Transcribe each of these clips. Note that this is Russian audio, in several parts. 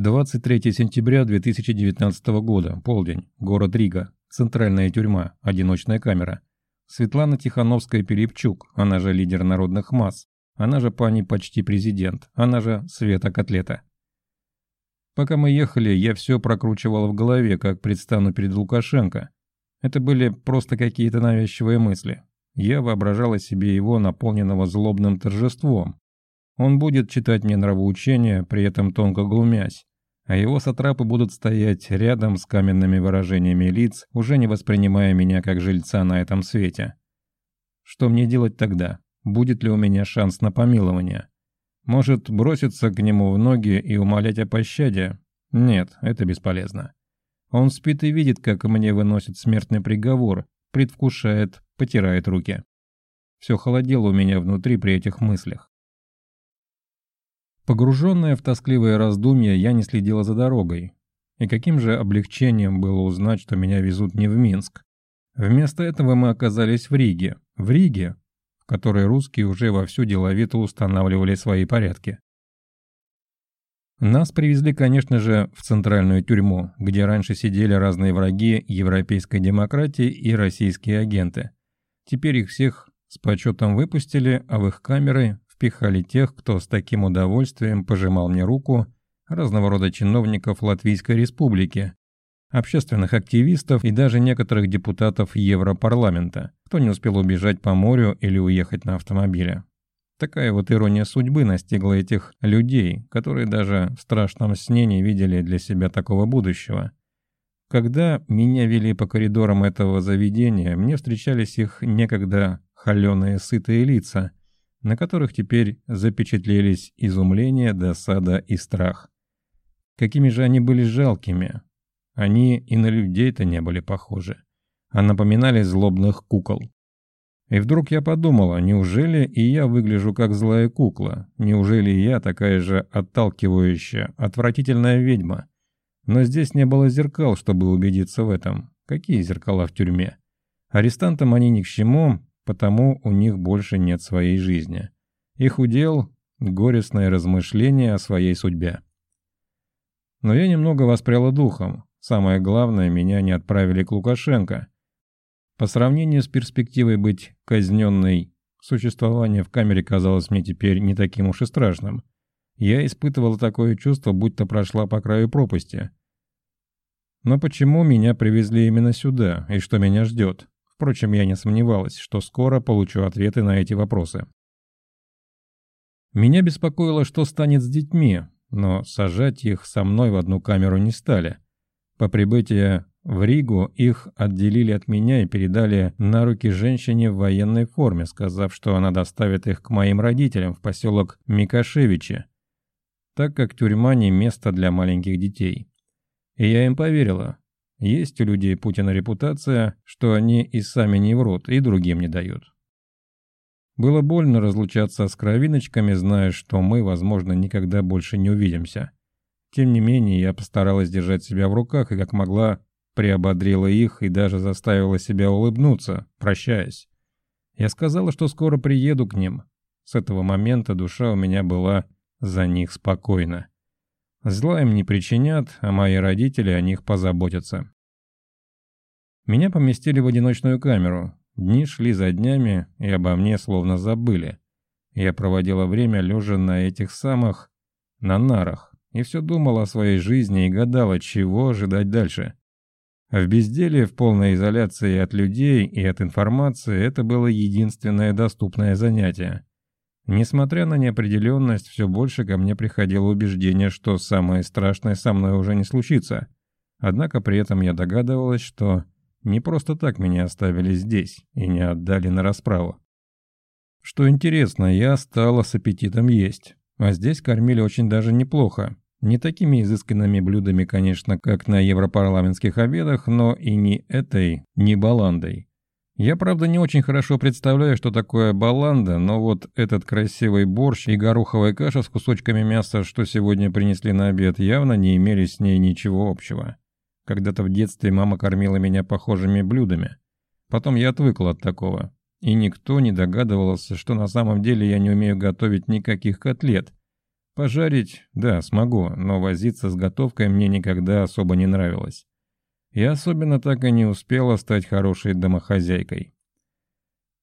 23 сентября 2019 года, полдень, город Рига, центральная тюрьма, одиночная камера. Светлана Тихановская-Перепчук, она же лидер народных масс, она же пани почти президент, она же Света Котлета. Пока мы ехали, я все прокручивал в голове, как предстану перед Лукашенко. Это были просто какие-то навязчивые мысли. Я воображала себе его, наполненного злобным торжеством. Он будет читать мне нравоучения, при этом тонко глумясь. А его сатрапы будут стоять рядом с каменными выражениями лиц, уже не воспринимая меня как жильца на этом свете. Что мне делать тогда? Будет ли у меня шанс на помилование? Может, броситься к нему в ноги и умолять о пощаде? Нет, это бесполезно. Он спит и видит, как мне выносят смертный приговор, предвкушает, потирает руки. Все холодело у меня внутри при этих мыслях. Погруженная в тоскливое раздумья, я не следила за дорогой. И каким же облегчением было узнать, что меня везут не в Минск. Вместо этого мы оказались в Риге. В Риге, которой русские уже вовсю деловито устанавливали свои порядки. Нас привезли, конечно же, в центральную тюрьму, где раньше сидели разные враги европейской демократии и российские агенты. Теперь их всех с почетом выпустили, а в их камеры впихали тех, кто с таким удовольствием пожимал мне руку, разного рода чиновников Латвийской республики, общественных активистов и даже некоторых депутатов Европарламента, кто не успел убежать по морю или уехать на автомобиле. Такая вот ирония судьбы настигла этих людей, которые даже в страшном сне не видели для себя такого будущего. Когда меня вели по коридорам этого заведения, мне встречались их некогда холеные сытые лица, на которых теперь запечатлелись изумление, досада и страх. Какими же они были жалкими, они и на людей-то не были похожи, а напоминали злобных кукол. И вдруг я подумала, неужели и я выгляжу как злая кукла? Неужели я такая же отталкивающая, отвратительная ведьма? Но здесь не было зеркал, чтобы убедиться в этом. Какие зеркала в тюрьме? Арестантам они ни к чему, потому у них больше нет своей жизни. Их удел – горестное размышление о своей судьбе. Но я немного воспряла духом. Самое главное, меня не отправили к Лукашенко. По сравнению с перспективой быть казненной, существование в камере казалось мне теперь не таким уж и страшным. Я испытывал такое чувство, будто прошла по краю пропасти. Но почему меня привезли именно сюда, и что меня ждет? Впрочем, я не сомневалась, что скоро получу ответы на эти вопросы. Меня беспокоило, что станет с детьми, но сажать их со мной в одну камеру не стали – по прибытии в Ригу их отделили от меня и передали на руки женщине в военной форме, сказав, что она доставит их к моим родителям в поселок Микашевичи, так как тюрьма не место для маленьких детей. И я им поверила. Есть у людей Путина репутация, что они и сами не врут, и другим не дают. Было больно разлучаться с кровиночками, зная, что мы, возможно, никогда больше не увидимся. Тем не менее, я постаралась держать себя в руках и как могла приободрила их и даже заставила себя улыбнуться, прощаясь. Я сказала, что скоро приеду к ним. С этого момента душа у меня была за них спокойна. Зла им не причинят, а мои родители о них позаботятся. Меня поместили в одиночную камеру. Дни шли за днями, и обо мне словно забыли. Я проводила время лежа на этих самых, на нарах, и все думал о своей жизни и гадал, чего ожидать дальше. В безделии, в полной изоляции от людей и от информации, это было единственное доступное занятие. Несмотря на неопределенность, все больше ко мне приходило убеждение, что самое страшное со мной уже не случится. Однако при этом я догадывалась, что не просто так меня оставили здесь и не отдали на расправу. Что интересно, я стала с аппетитом есть. А здесь кормили очень даже неплохо. Не такими изысканными блюдами, конечно, как на европарламентских обедах, но и не этой, не баландой. Я, правда, не очень хорошо представляю, что такое баланда, но вот этот красивый борщ и гороховая каша с кусочками мяса, что сегодня принесли на обед, явно не имели с ней ничего общего. Когда-то в детстве мама кормила меня похожими блюдами. Потом я отвыкла от такого. И никто не догадывался, что на самом деле я не умею готовить никаких котлет. Пожарить, да, смогу, но возиться с готовкой мне никогда особо не нравилось. Я особенно так и не успела стать хорошей домохозяйкой.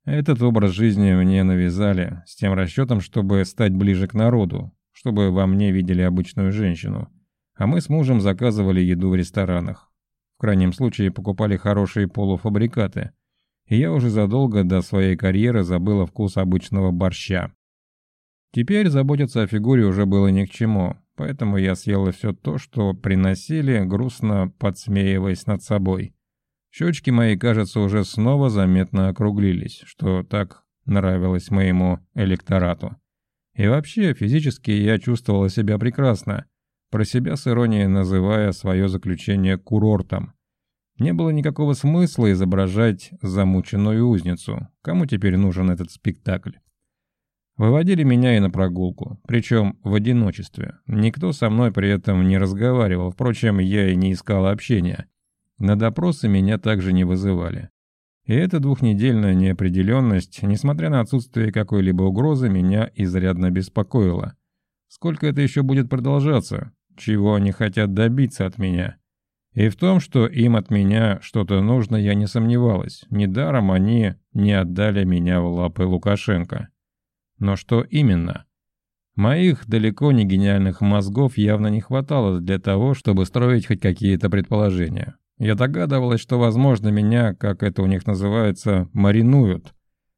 Этот образ жизни мне навязали, с тем расчетом, чтобы стать ближе к народу, чтобы во мне видели обычную женщину. А мы с мужем заказывали еду в ресторанах. В крайнем случае покупали хорошие полуфабрикаты. И я уже задолго до своей карьеры забыла вкус обычного борща. Теперь заботиться о фигуре уже было ни к чему, поэтому я съела все то, что приносили, грустно подсмеиваясь над собой. Щечки мои, кажется, уже снова заметно округлились, что так нравилось моему электорату. И вообще, физически я чувствовала себя прекрасно, про себя с иронией называя свое заключение курортом. Не было никакого смысла изображать замученную узницу. Кому теперь нужен этот спектакль? Выводили меня и на прогулку, причем в одиночестве. Никто со мной при этом не разговаривал, впрочем, я и не искал общения. На допросы меня также не вызывали. И эта двухнедельная неопределенность, несмотря на отсутствие какой-либо угрозы, меня изрядно беспокоила. Сколько это еще будет продолжаться? Чего они хотят добиться от меня? И в том, что им от меня что-то нужно, я не сомневалась. Недаром они не отдали меня в лапы Лукашенко. Но что именно? Моих далеко не гениальных мозгов явно не хватало для того, чтобы строить хоть какие-то предположения. Я догадывалась, что, возможно, меня, как это у них называется, маринуют.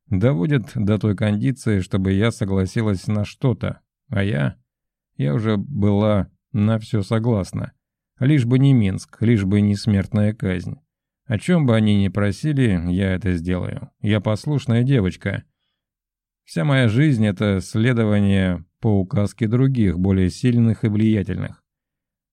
Доводят до той кондиции, чтобы я согласилась на что-то. А я? Я уже была на все согласна. Лишь бы не Минск, лишь бы не смертная казнь. О чем бы они ни просили, я это сделаю. Я послушная девочка. Вся моя жизнь — это следование по указке других, более сильных и влиятельных.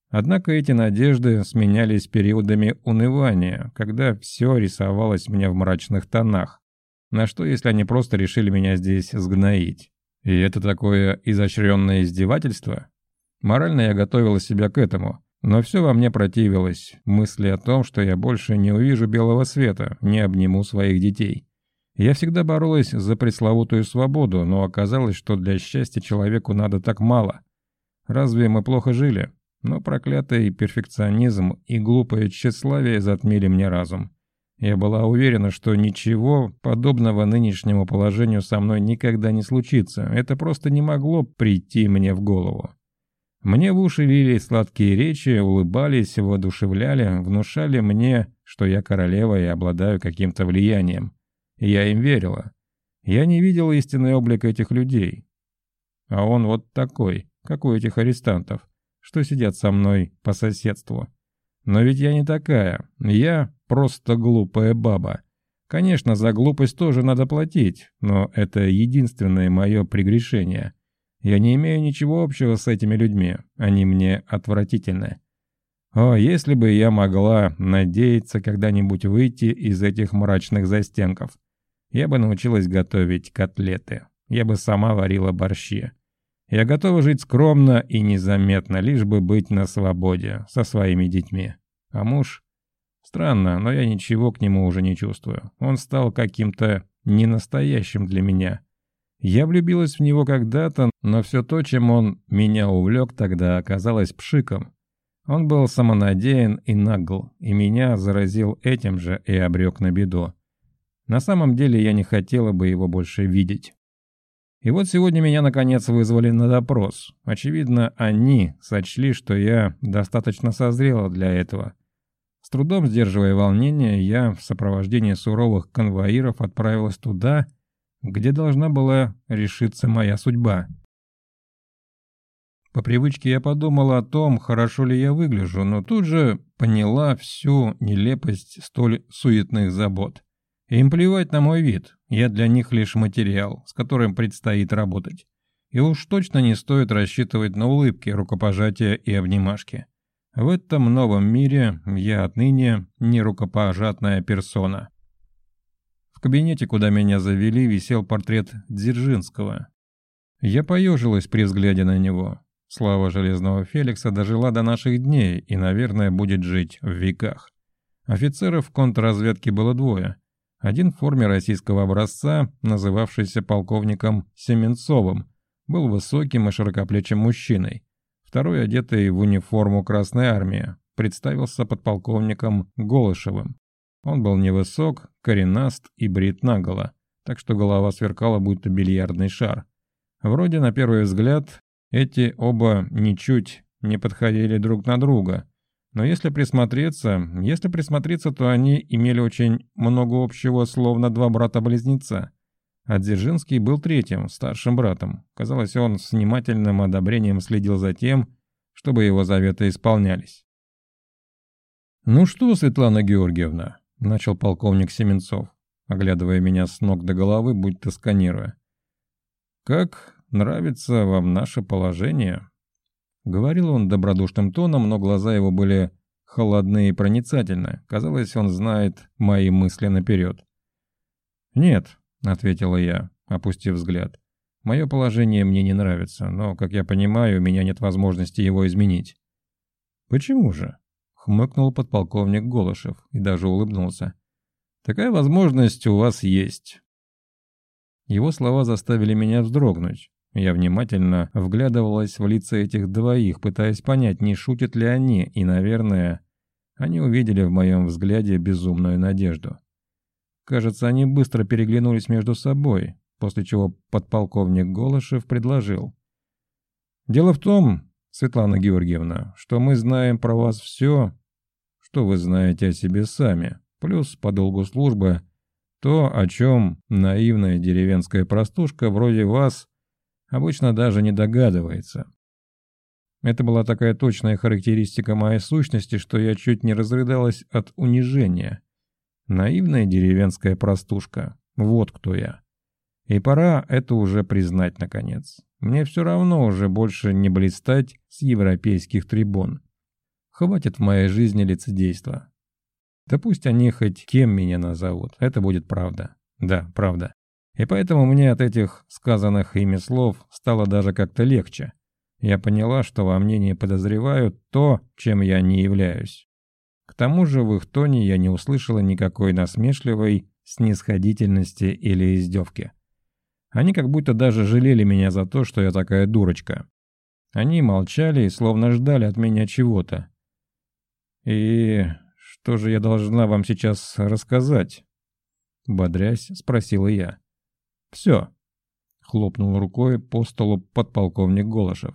Однако эти надежды сменялись периодами унывания, когда все рисовалось мне в мрачных тонах. На что, если они просто решили меня здесь сгноить? И это такое изощренное издевательство? Морально я готовила себя к этому, но все во мне противилось мысли о том, что я больше не увижу белого света, не обниму своих детей. Я всегда боролась за пресловутую свободу, но оказалось, что для счастья человеку надо так мало. Разве мы плохо жили? Но проклятый перфекционизм и глупое тщеславие затмили мне разум. Я была уверена, что ничего подобного нынешнему положению со мной никогда не случится. Это просто не могло прийти мне в голову. Мне в уши лили сладкие речи, улыбались, воодушевляли, внушали мне, что я королева и обладаю каким-то влиянием. Я им верила. Я не видела истинный облик этих людей. А он вот такой, как у этих арестантов что сидят со мной по соседству. Но ведь я не такая. Я просто глупая баба. Конечно, за глупость тоже надо платить, но это единственное мое прегрешение. Я не имею ничего общего с этими людьми. Они мне отвратительны. О, если бы я могла надеяться когда-нибудь выйти из этих мрачных застенков. Я бы научилась готовить котлеты. Я бы сама варила борщи. Я готова жить скромно и незаметно, лишь бы быть на свободе, со своими детьми. А муж? Странно, но я ничего к нему уже не чувствую. Он стал каким-то ненастоящим для меня. Я влюбилась в него когда-то, но все то, чем он меня увлек тогда, оказалось пшиком. Он был самонадеян и нагл, и меня заразил этим же и обрек на беду. На самом деле я не хотела бы его больше видеть. И вот сегодня меня наконец вызвали на допрос. Очевидно, они сочли, что я достаточно созрела для этого. С трудом сдерживая волнение, я в сопровождении суровых конвоиров отправилась туда, где должна была решиться моя судьба. По привычке я подумала о том, хорошо ли я выгляжу, но тут же поняла всю нелепость столь суетных забот. Им плевать на мой вид, я для них лишь материал, с которым предстоит работать. И уж точно не стоит рассчитывать на улыбки, рукопожатия и обнимашки. В этом новом мире я отныне не рукопожатная персона. В кабинете, куда меня завели, висел портрет Дзержинского. Я поежилась при взгляде на него. Слава Железного Феликса дожила до наших дней и, наверное, будет жить в веках. Офицеров контрразведки было двое. Один в форме российского образца, называвшийся полковником Семенцовым, был высоким и широкоплечим мужчиной. Второй, одетый в униформу Красной Армии, представился подполковником Голышевым. Он был невысок, коренаст и брит наголо, так что голова сверкала, будто бильярдный шар. Вроде на первый взгляд эти оба ничуть не подходили друг на друга, но если присмотреться, если присмотреться, то они имели очень много общего, словно два брата-близнеца. А Дзержинский был третьим, старшим братом. Казалось, он с внимательным одобрением следил за тем, чтобы его заветы исполнялись. «Ну что, Светлана Георгиевна?» – начал полковник Семенцов, оглядывая меня с ног до головы, будто сканируя. «Как нравится вам наше положение?» Говорил он добродушным тоном, но глаза его были холодны и проницательны. Казалось, он знает мои мысли наперед. «Нет», — ответила я, опустив взгляд. «Мое положение мне не нравится, но, как я понимаю, у меня нет возможности его изменить». «Почему же?» — хмыкнул подполковник Голышев и даже улыбнулся. «Такая возможность у вас есть». Его слова заставили меня вздрогнуть. Я внимательно вглядывалась в лица этих двоих, пытаясь понять, не шутят ли они, и, наверное, они увидели в моем взгляде безумную надежду. Кажется, они быстро переглянулись между собой, после чего подполковник Голышев предложил. «Дело в том, Светлана Георгиевна, что мы знаем про вас все, что вы знаете о себе сами, плюс по долгу службы то, о чем наивная деревенская простушка вроде вас обычно даже не догадывается. Это была такая точная характеристика моей сущности, что я чуть не разрыдалась от унижения. Наивная деревенская простушка. Вот кто я. И пора это уже признать наконец. Мне все равно уже больше не блистать с европейских трибун. Хватит в моей жизни лицедейства. Да пусть они хоть кем меня назовут, это будет правда. Да, правда. И поэтому мне от этих сказанных ими слов стало даже как-то легче. Я поняла, что во мне не подозревают то, чем я не являюсь. К тому же в их тоне я не услышала никакой насмешливой снисходительности или издевки. Они как будто даже жалели меня за то, что я такая дурочка. Они молчали и словно ждали от меня чего-то. «И что же я должна вам сейчас рассказать?» Бодрясь, спросила я. «Все», — хлопнул рукой по столу подполковник Голышев.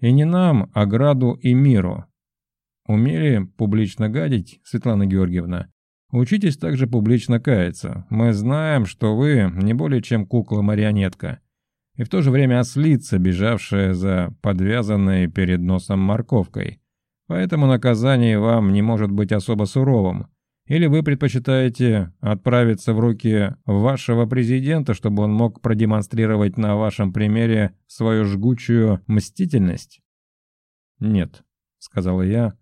«И не нам, а граду и миру. Умели публично гадить, Светлана Георгиевна? Учитесь также публично каяться. Мы знаем, что вы не более чем кукла-марионетка. И в то же время ослица, бежавшая за подвязанной перед носом морковкой. Поэтому наказание вам не может быть особо суровым. Или вы предпочитаете отправиться в руки вашего президента, чтобы он мог продемонстрировать на вашем примере свою жгучую мстительность? Нет, сказала я,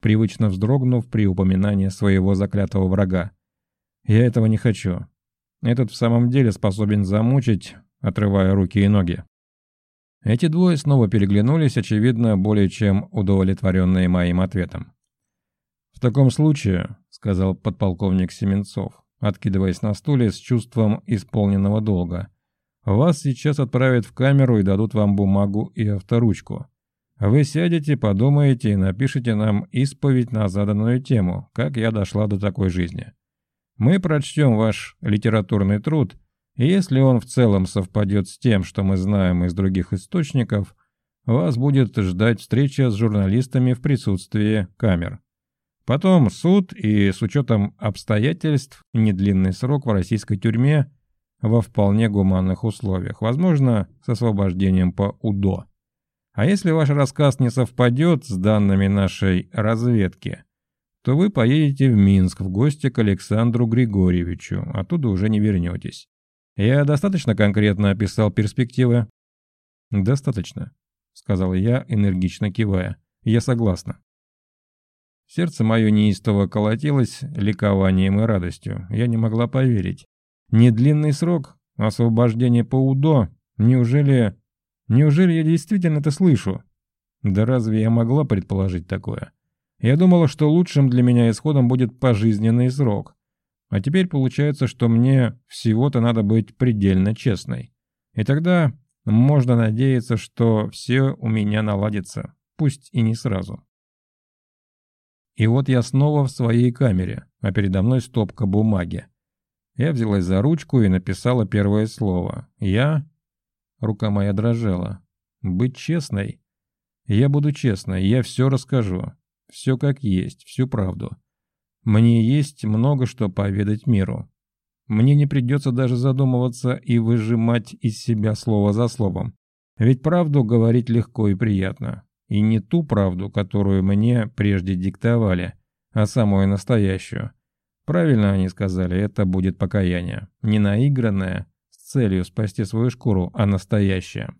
привычно вздрогнув при упоминании своего заклятого врага. Я этого не хочу. Этот в самом деле способен замучить, отрывая руки и ноги. Эти двое снова переглянулись, очевидно, более чем удовлетворенные моим ответом. «В таком случае», — сказал подполковник Семенцов, откидываясь на стуле с чувством исполненного долга, «вас сейчас отправят в камеру и дадут вам бумагу и авторучку. Вы сядете, подумаете и напишите нам исповедь на заданную тему, как я дошла до такой жизни. Мы прочтем ваш литературный труд, и если он в целом совпадет с тем, что мы знаем из других источников, вас будет ждать встреча с журналистами в присутствии камер. Потом суд и с учетом обстоятельств недлинный срок в российской тюрьме во вполне гуманных условиях, возможно, с освобождением по УДО. А если ваш рассказ не совпадет с данными нашей разведки, то вы поедете в Минск в гости к Александру Григорьевичу, оттуда уже не вернетесь. Я достаточно конкретно описал перспективы? Достаточно, сказал я, энергично кивая. Я согласна. Сердце мое неистово колотилось ликованием и радостью. Я не могла поверить. Недлинный срок, освобождение по УДО. Неужели... Неужели я действительно это слышу? Да разве я могла предположить такое? Я думала, что лучшим для меня исходом будет пожизненный срок. А теперь получается, что мне всего-то надо быть предельно честной. И тогда можно надеяться, что все у меня наладится, пусть и не сразу. И вот я снова в своей камере, а передо мной стопка бумаги. Я взялась за ручку и написала первое слово. Я... Рука моя дрожала. Быть честной? Я буду честной, я все расскажу. Все как есть, всю правду. Мне есть много что поведать миру. Мне не придется даже задумываться и выжимать из себя слово за словом. Ведь правду говорить легко и приятно. И не ту правду, которую мне прежде диктовали, а самую настоящую. Правильно они сказали, это будет покаяние. Не наигранное, с целью спасти свою шкуру, а настоящее.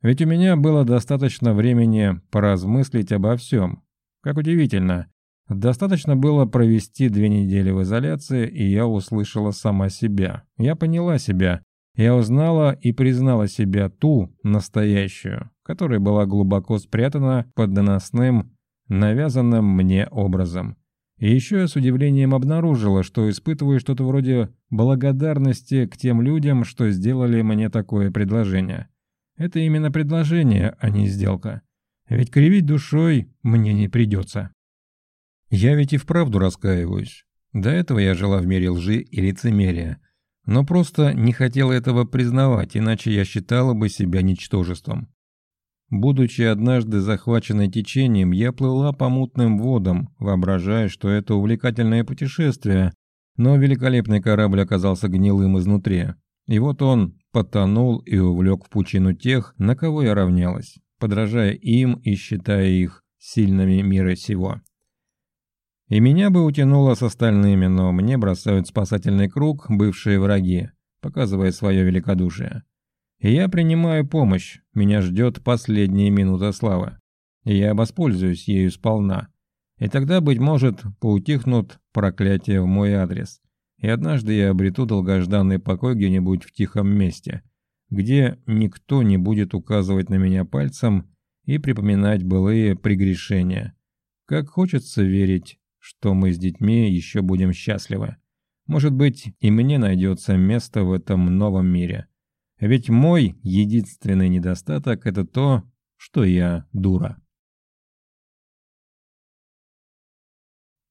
Ведь у меня было достаточно времени поразмыслить обо всем. Как удивительно, достаточно было провести две недели в изоляции, и я услышала сама себя. Я поняла себя. Я узнала и признала себя ту, настоящую, которая была глубоко спрятана под доносным, навязанным мне образом. И еще я с удивлением обнаружила, что испытываю что-то вроде благодарности к тем людям, что сделали мне такое предложение. Это именно предложение, а не сделка. Ведь кривить душой мне не придется. Я ведь и вправду раскаиваюсь. До этого я жила в мире лжи и лицемерия. Но просто не хотела этого признавать, иначе я считала бы себя ничтожеством. Будучи однажды захваченной течением, я плыла по мутным водам, воображая, что это увлекательное путешествие, но великолепный корабль оказался гнилым изнутри. И вот он потонул и увлек в пучину тех, на кого я равнялась, подражая им и считая их сильными мира сего. И меня бы утянуло с остальными, но мне бросают спасательный круг бывшие враги, показывая свое великодушие. И я принимаю помощь, меня ждет последняя минута славы. И я воспользуюсь ею сполна. И тогда, быть может, поутихнут проклятия в мой адрес и однажды я обрету долгожданный покой где-нибудь в тихом месте, где никто не будет указывать на меня пальцем и припоминать былые прегрешения. Как хочется верить, что мы с детьми еще будем счастливы. Может быть, и мне найдется место в этом новом мире. Ведь мой единственный недостаток – это то, что я дура.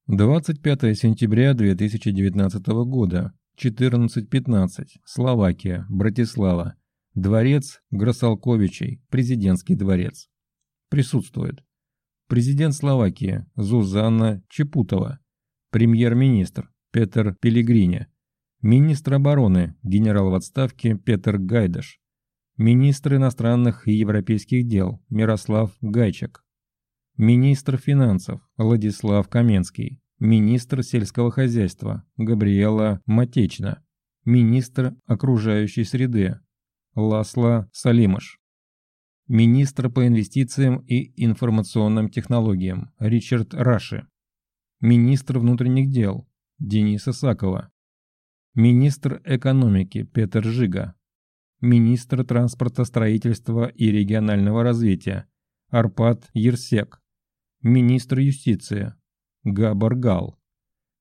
25 сентября 2019 года, 14.15, Словакия, Братислава. Дворец Гросалковичей, президентский дворец. Присутствует. Президент Словакии Зузанна Чепутова. Премьер-министр Петр Пелегрини. Министр обороны, генерал в отставке Петр Гайдаш. Министр иностранных и европейских дел Мирослав Гайчак. Министр финансов Владислав Каменский министр сельского хозяйства Габриэла Матечна, министр окружающей среды Ласла Салимаш, министр по инвестициям и информационным технологиям Ричард Раши, министр внутренних дел Денис Исакова, министр экономики Петр Жига, министр транспорта, строительства и регионального развития Арпад Ерсек, министр юстиции Габаргал.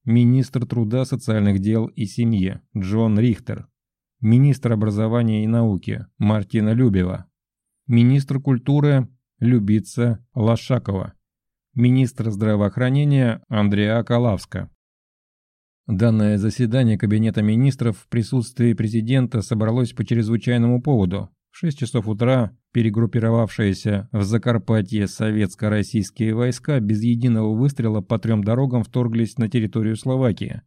Министр труда, социальных дел и семьи Джон Рихтер. Министр образования и науки Мартина Любева. Министр культуры Любица Лошакова. Министр здравоохранения Андреа Калавска. Данное заседание Кабинета министров в присутствии президента собралось по чрезвычайному поводу. В 6 часов утра перегруппировавшиеся в Закарпатье советско-российские войска без единого выстрела по трем дорогам вторглись на территорию Словакии.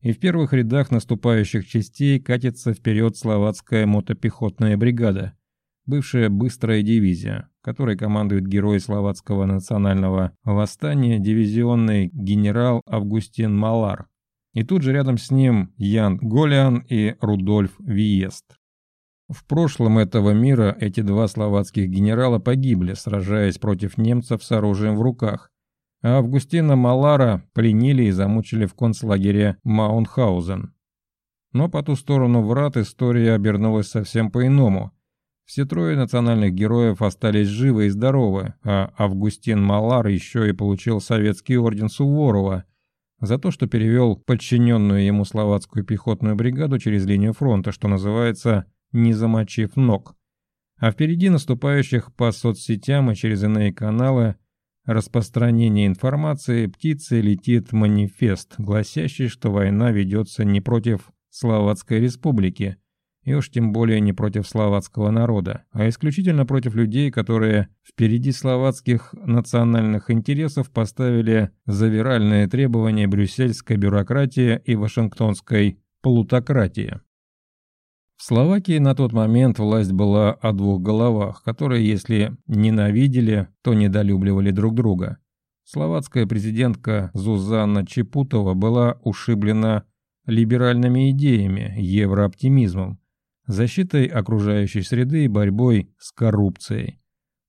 И в первых рядах наступающих частей катится вперед словацкая мотопехотная бригада, бывшая быстрая дивизия, которой командует герой словацкого национального восстания дивизионный генерал Августин Малар. И тут же рядом с ним Ян Голиан и Рудольф Виест. В прошлом этого мира эти два словацких генерала погибли, сражаясь против немцев с оружием в руках, а Августина Малара пленили и замучили в концлагере Маунхаузен. Но по ту сторону врат история обернулась совсем по-иному. Все трое национальных героев остались живы и здоровы, а Августин Малар еще и получил советский орден Суворова за то, что перевел подчиненную ему словацкую пехотную бригаду через линию фронта, что называется не замочив ног. а впереди наступающих по соцсетям и через иные каналы распространения информации птицей летит манифест, гласящий, что война ведется не против Словацкой Республики, и уж тем более не против словацкого народа, а исключительно против людей, которые впереди словацких национальных интересов поставили завиральные требования брюссельской бюрократии и вашингтонской плутократии. В Словакии на тот момент власть была о двух головах, которые, если ненавидели, то недолюбливали друг друга. Словацкая президентка Зузанна Чепутова была ушиблена либеральными идеями, еврооптимизмом, защитой окружающей среды и борьбой с коррупцией.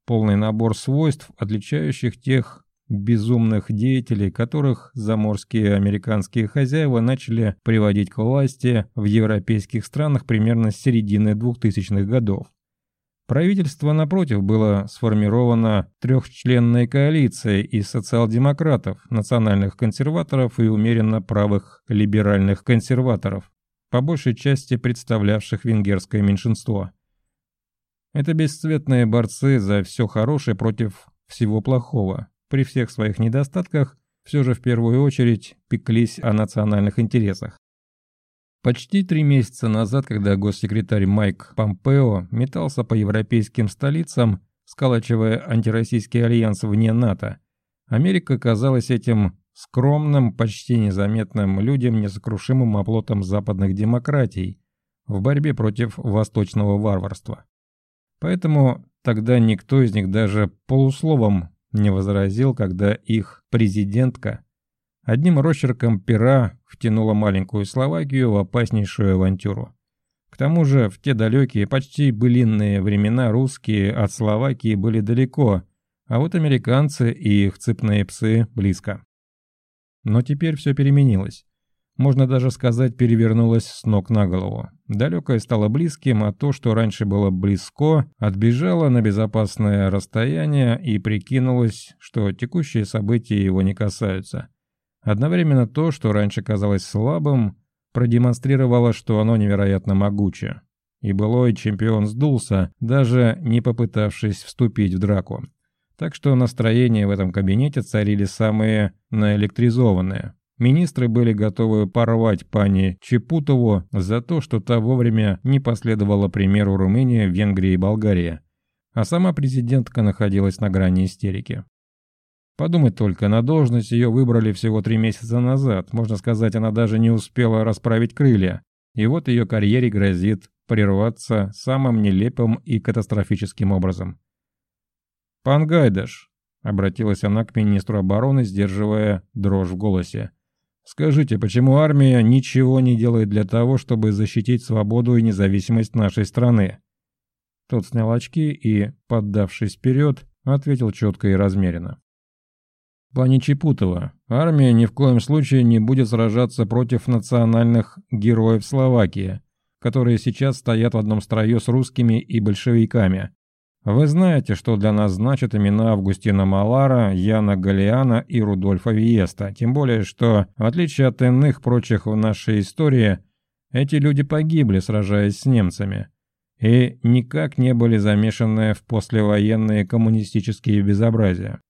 Полный набор свойств, отличающих тех безумных деятелей, которых заморские американские хозяева начали приводить к власти в европейских странах примерно с середины 2000-х годов. Правительство, напротив, было сформировано трехчленной коалицией из социал-демократов, национальных консерваторов и умеренно правых либеральных консерваторов, по большей части представлявших венгерское меньшинство. Это бесцветные борцы за все хорошее против всего плохого, при всех своих недостатках, все же в первую очередь пеклись о национальных интересах. Почти три месяца назад, когда госсекретарь Майк Помпео метался по европейским столицам, сколачивая антироссийский альянс вне НАТО, Америка казалась этим скромным, почти незаметным людям несокрушимым оплотом западных демократий в борьбе против восточного варварства. Поэтому тогда никто из них даже полусловом не возразил, когда их президентка одним росчерком пера втянула маленькую Словакию в опаснейшую авантюру. К тому же в те далекие, почти былинные времена русские от Словакии были далеко, а вот американцы и их цепные псы близко. Но теперь все переменилось можно даже сказать, перевернулась с ног на голову. Далекое стало близким, а то, что раньше было близко, отбежало на безопасное расстояние и прикинулось, что текущие события его не касаются. Одновременно то, что раньше казалось слабым, продемонстрировало, что оно невероятно могуче. И былой чемпион сдулся, даже не попытавшись вступить в драку. Так что настроения в этом кабинете царили самые наэлектризованные. Министры были готовы порвать пани Чепутову за то, что та вовремя не последовала примеру Румынии, Венгрии и Болгарии, а сама президентка находилась на грани истерики. Подумать только, на должность ее выбрали всего три месяца назад, можно сказать, она даже не успела расправить крылья, и вот ее карьере грозит прерваться самым нелепым и катастрофическим образом. «Пан Гайдаш», — обратилась она к министру обороны, сдерживая дрожь в голосе, Скажите, почему армия ничего не делает для того, чтобы защитить свободу и независимость нашей страны?» Тот снял очки и, поддавшись вперед, ответил четко и размеренно. «Пани Чепутова, армия ни в коем случае не будет сражаться против национальных героев Словакии, которые сейчас стоят в одном строю с русскими и большевиками, вы знаете, что для нас значат имена Августина Малара, Яна Галиана и Рудольфа Виеста, тем более, что, в отличие от иных прочих в нашей истории, эти люди погибли, сражаясь с немцами, и никак не были замешаны в послевоенные коммунистические безобразия.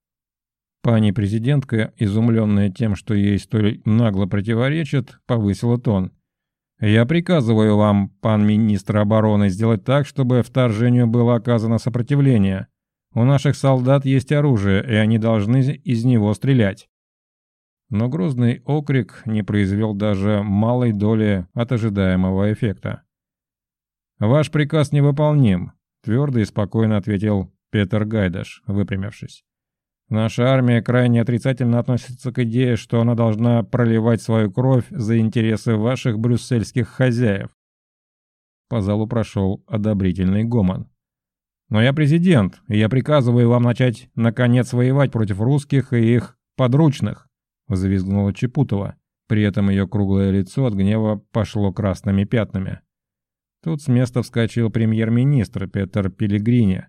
Пани президентка, изумленная тем, что ей столь нагло противоречит, повысила тон. Я приказываю вам, пан министр обороны, сделать так, чтобы вторжению было оказано сопротивление. У наших солдат есть оружие, и они должны из него стрелять. Но грозный окрик не произвел даже малой доли от ожидаемого эффекта. «Ваш приказ невыполним», — твердо и спокойно ответил Петр Гайдаш, выпрямившись. Наша армия крайне отрицательно относится к идее, что она должна проливать свою кровь за интересы ваших брюссельских хозяев. По залу прошел одобрительный гомон. Но я президент, и я приказываю вам начать, наконец, воевать против русских и их подручных, взвизгнула Чепутова. При этом ее круглое лицо от гнева пошло красными пятнами. Тут с места вскочил премьер-министр Петр Пелегрини.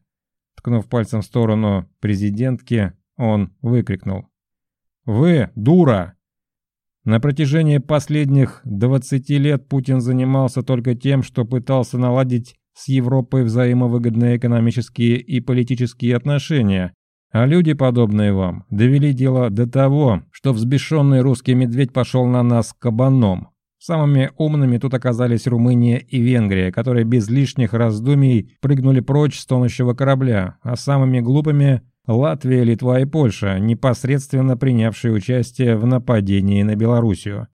Ткнув пальцем в сторону президентки, он выкрикнул. «Вы, дура!» На протяжении последних 20 лет Путин занимался только тем, что пытался наладить с Европой взаимовыгодные экономические и политические отношения, а люди, подобные вам, довели дело до того, что взбешенный русский медведь пошел на нас кабаном. Самыми умными тут оказались Румыния и Венгрия, которые без лишних раздумий прыгнули прочь с тонущего корабля, а самыми глупыми – Латвия, Литва и Польша, непосредственно принявшие участие в нападении на Белоруссию.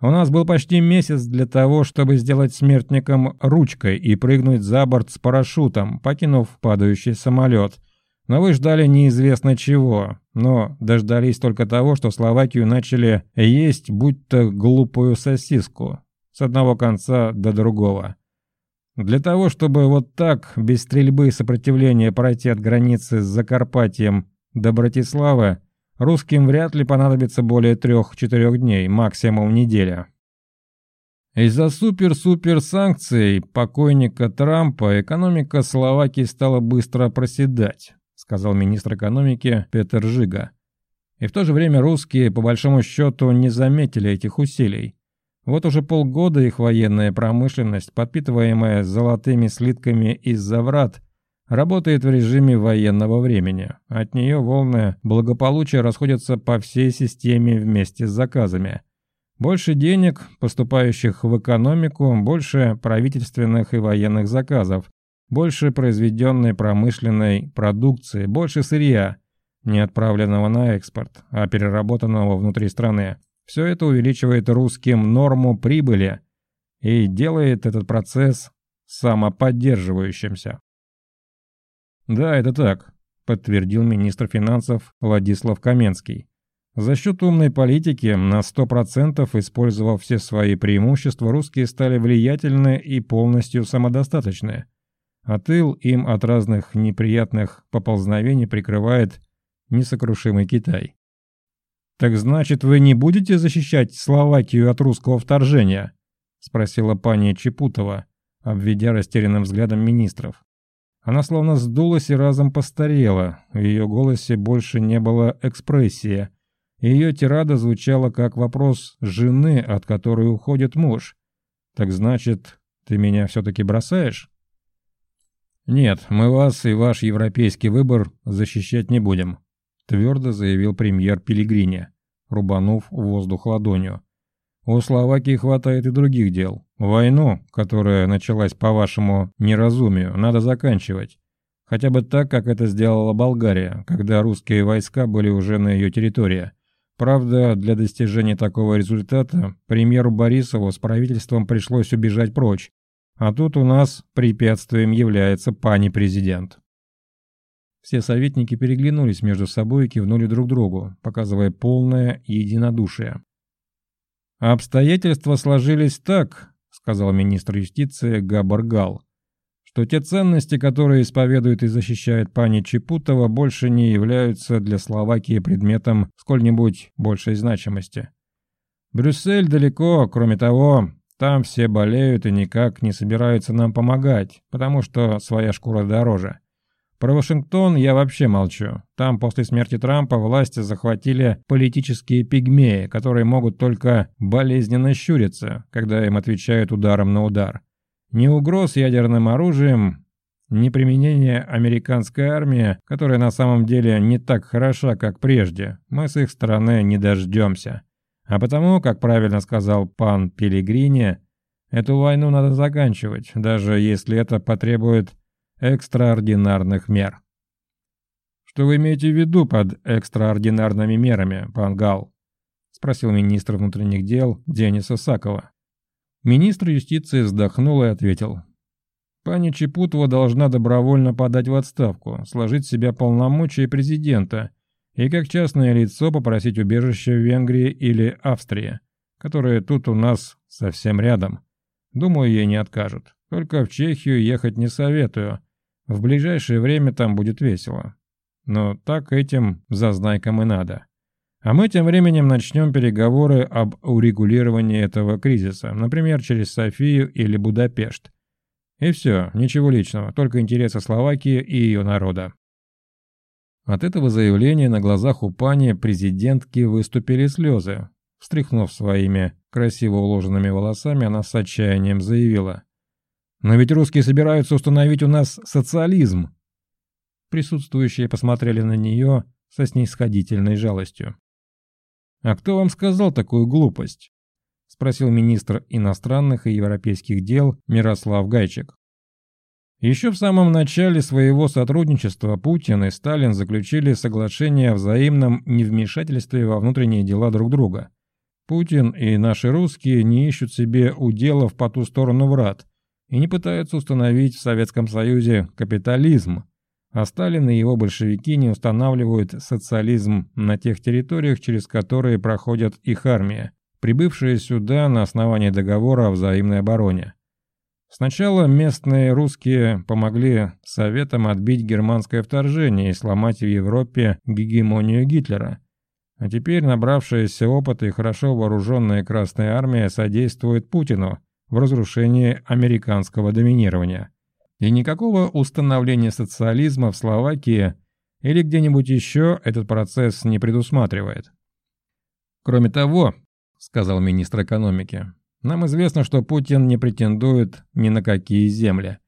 У нас был почти месяц для того, чтобы сделать смертником ручкой и прыгнуть за борт с парашютом, покинув падающий самолет – но вы ждали неизвестно чего, но дождались только того, что Словакию начали есть будто глупую сосиску, с одного конца до другого. Для того, чтобы вот так, без стрельбы и сопротивления пройти от границы с Закарпатьем до Братиславы, русским вряд ли понадобится более трех-четырех дней, максимум неделя. Из-за супер-супер санкций покойника Трампа экономика Словакии стала быстро проседать сказал министр экономики Петр Жига. И в то же время русские, по большому счету, не заметили этих усилий. Вот уже полгода их военная промышленность, подпитываемая золотыми слитками из-за врат, работает в режиме военного времени. От нее волны благополучия расходятся по всей системе вместе с заказами. Больше денег, поступающих в экономику, больше правительственных и военных заказов, больше произведенной промышленной продукции, больше сырья, не отправленного на экспорт, а переработанного внутри страны. Все это увеличивает русским норму прибыли и делает этот процесс самоподдерживающимся. «Да, это так», – подтвердил министр финансов Владислав Каменский. За счет умной политики, на 100% использовав все свои преимущества, русские стали влиятельны и полностью самодостаточны а тыл им от разных неприятных поползновений прикрывает несокрушимый Китай. «Так значит, вы не будете защищать Словакию от русского вторжения?» – спросила пани Чепутова, обведя растерянным взглядом министров. Она словно сдулась и разом постарела, в ее голосе больше не было экспрессии. Ее тирада звучала как вопрос жены, от которой уходит муж. «Так значит, ты меня все-таки бросаешь?» «Нет, мы вас и ваш европейский выбор защищать не будем», твердо заявил премьер Пелигрини, рубанув воздух ладонью. «У Словакии хватает и других дел. Войну, которая началась по вашему неразумию, надо заканчивать. Хотя бы так, как это сделала Болгария, когда русские войска были уже на ее территории. Правда, для достижения такого результата премьеру Борисову с правительством пришлось убежать прочь, а тут у нас препятствием является пани президент. Все советники переглянулись между собой и кивнули друг другу, показывая полное единодушие. «Обстоятельства сложились так», — сказал министр юстиции Габаргал, что те ценности, которые исповедует и защищает пани Чепутова, больше не являются для Словакии предметом сколь-нибудь большей значимости. Брюссель далеко, кроме того, там все болеют и никак не собираются нам помогать, потому что своя шкура дороже. Про Вашингтон я вообще молчу. Там после смерти Трампа власти захватили политические пигмеи, которые могут только болезненно щуриться, когда им отвечают ударом на удар. Ни угроз ядерным оружием, ни применение американской армии, которая на самом деле не так хороша, как прежде, мы с их стороны не дождемся. А потому, как правильно сказал пан Пелигрини, эту войну надо заканчивать, даже если это потребует экстраординарных мер. «Что вы имеете в виду под экстраординарными мерами, пан Гал?» – спросил министр внутренних дел Дениса Сакова. Министр юстиции вздохнул и ответил. «Пани Чепутова должна добровольно подать в отставку, сложить в себя полномочия президента – и как частное лицо попросить убежище в Венгрии или Австрии, которые тут у нас совсем рядом. Думаю, ей не откажут. Только в Чехию ехать не советую. В ближайшее время там будет весело. Но так этим зазнайкам и надо. А мы тем временем начнем переговоры об урегулировании этого кризиса, например, через Софию или Будапешт. И все, ничего личного, только интересы Словакии и ее народа. От этого заявления на глазах у пани президентки выступили слезы. Встряхнув своими красиво уложенными волосами, она с отчаянием заявила. Но ведь русские собираются установить у нас социализм. Присутствующие посмотрели на нее со снисходительной жалостью. «А кто вам сказал такую глупость?» – спросил министр иностранных и европейских дел Мирослав Гайчик. Еще в самом начале своего сотрудничества Путин и Сталин заключили соглашение о взаимном невмешательстве во внутренние дела друг друга. Путин и наши русские не ищут себе уделов по ту сторону врат и не пытаются установить в Советском Союзе капитализм, а Сталин и его большевики не устанавливают социализм на тех территориях, через которые проходят их армия, прибывшие сюда на основании договора о взаимной обороне. Сначала местные русские помогли Советам отбить германское вторжение и сломать в Европе гегемонию Гитлера. А теперь набравшаяся опыта и хорошо вооруженная Красная Армия содействует Путину в разрушении американского доминирования. И никакого установления социализма в Словакии или где-нибудь еще этот процесс не предусматривает. «Кроме того», — сказал министр экономики, нам известно, что Путин не претендует ни на какие земли,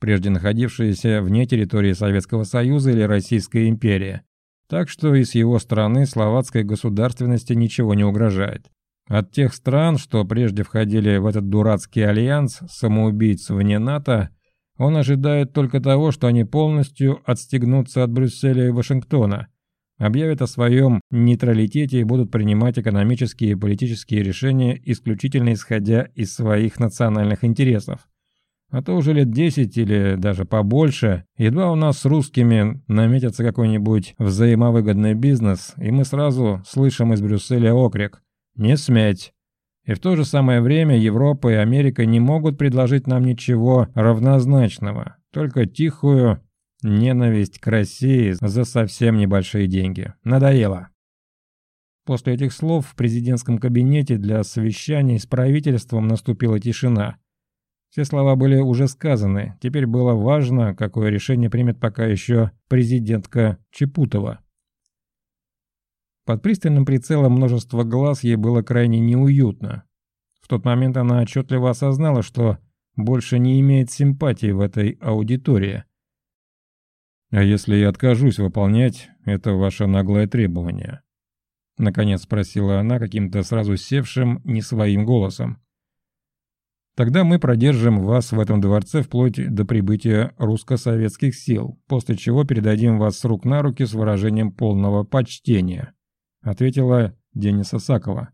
прежде находившиеся вне территории Советского Союза или Российской империи. Так что и с его стороны словацкой государственности ничего не угрожает. От тех стран, что прежде входили в этот дурацкий альянс самоубийц вне НАТО, он ожидает только того, что они полностью отстегнутся от Брюсселя и Вашингтона, объявят о своем нейтралитете и будут принимать экономические и политические решения исключительно исходя из своих национальных интересов. А то уже лет 10 или даже побольше, едва у нас с русскими наметится какой-нибудь взаимовыгодный бизнес, и мы сразу слышим из Брюсселя окрик «Не смять!». И в то же самое время Европа и Америка не могут предложить нам ничего равнозначного, только тихую Ненависть к России за совсем небольшие деньги. Надоело. После этих слов в президентском кабинете для совещаний с правительством наступила тишина. Все слова были уже сказаны, теперь было важно, какое решение примет пока еще президентка Чепутова. Под пристальным прицелом множества глаз ей было крайне неуютно. В тот момент она отчетливо осознала, что больше не имеет симпатии в этой аудитории – «А если я откажусь выполнять это ваше наглое требование?» Наконец спросила она каким-то сразу севшим, не своим голосом. «Тогда мы продержим вас в этом дворце вплоть до прибытия русско-советских сил, после чего передадим вас с рук на руки с выражением полного почтения», ответила Дениса Сакова.